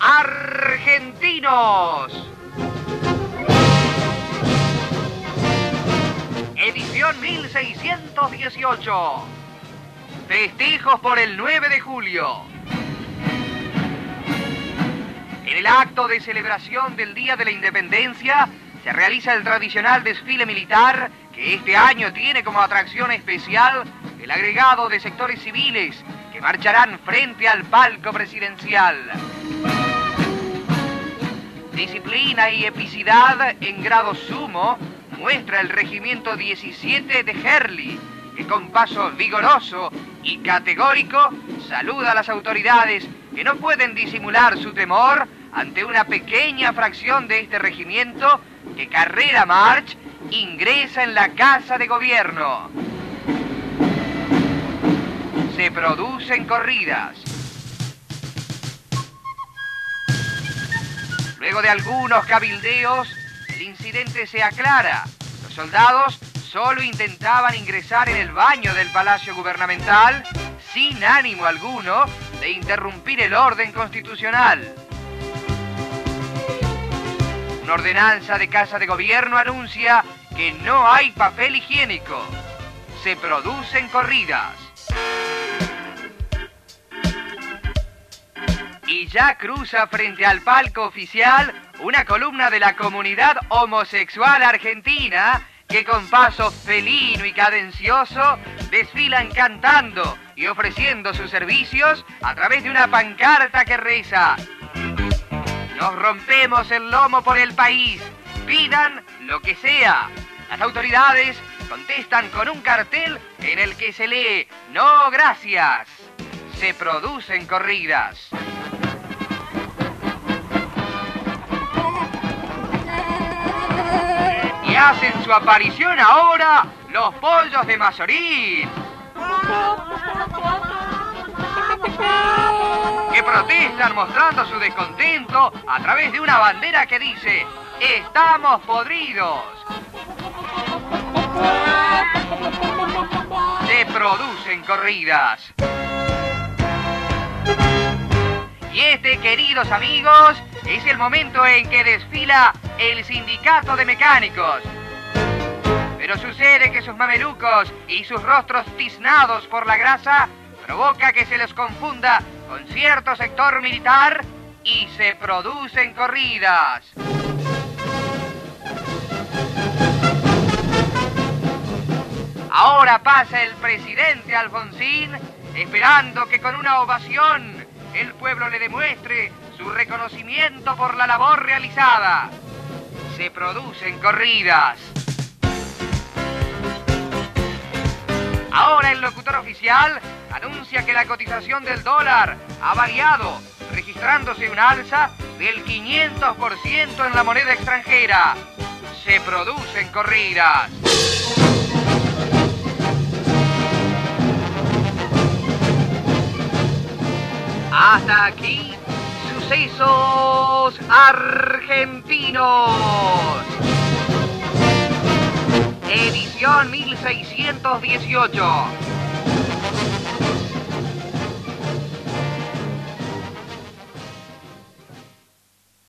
argentinos. Edición 1618. Festejos por el 9 de julio. En el acto de celebración del Día de la Independencia se realiza el tradicional desfile militar que este año tiene como atracción especial el agregado de sectores civiles marcharán frente al palco presidencial. Disciplina y epicidad en grado sumo muestra el regimiento 17 de Herli, que con paso vigoroso y categórico saluda a las autoridades que no pueden disimular su temor ante una pequeña fracción de este regimiento que Carrera March ingresa en la Casa de Gobierno. Se producen corridas. Luego de algunos cabildeos, el incidente se aclara. Los soldados solo intentaban ingresar en el baño del Palacio Gubernamental sin ánimo alguno de interrumpir el orden constitucional. Una ordenanza de Casa de Gobierno anuncia que no hay papel higiénico. Se producen corridas. Y ya cruza frente al palco oficial una columna de la comunidad homosexual argentina que con paso felino y cadencioso desfilan cantando y ofreciendo sus servicios a través de una pancarta que reza Nos rompemos el lomo por el país, pidan lo que sea. Las autoridades contestan con un cartel en el que se lee No gracias. Se producen corridas. Hacen su aparición ahora los pollos de Mazorín. Que protestan mostrando su descontento a través de una bandera que dice Estamos podridos. Se producen corridas. Y este, queridos amigos, es el momento en que desfila el sindicato de mecánicos. Pero sucede que sus mamelucos y sus rostros tiznados por la grasa provoca que se les confunda con cierto sector militar y se producen corridas. Ahora pasa el presidente Alfonsín esperando que con una ovación el pueblo le demuestre su reconocimiento por la labor realizada. Se producen corridas. Ahora el locutor oficial anuncia que la cotización del dólar ha variado, registrándose una alza del 500% en la moneda extranjera. Se producen corridas. Hasta aquí, sucesos argentinos. Edición 1618.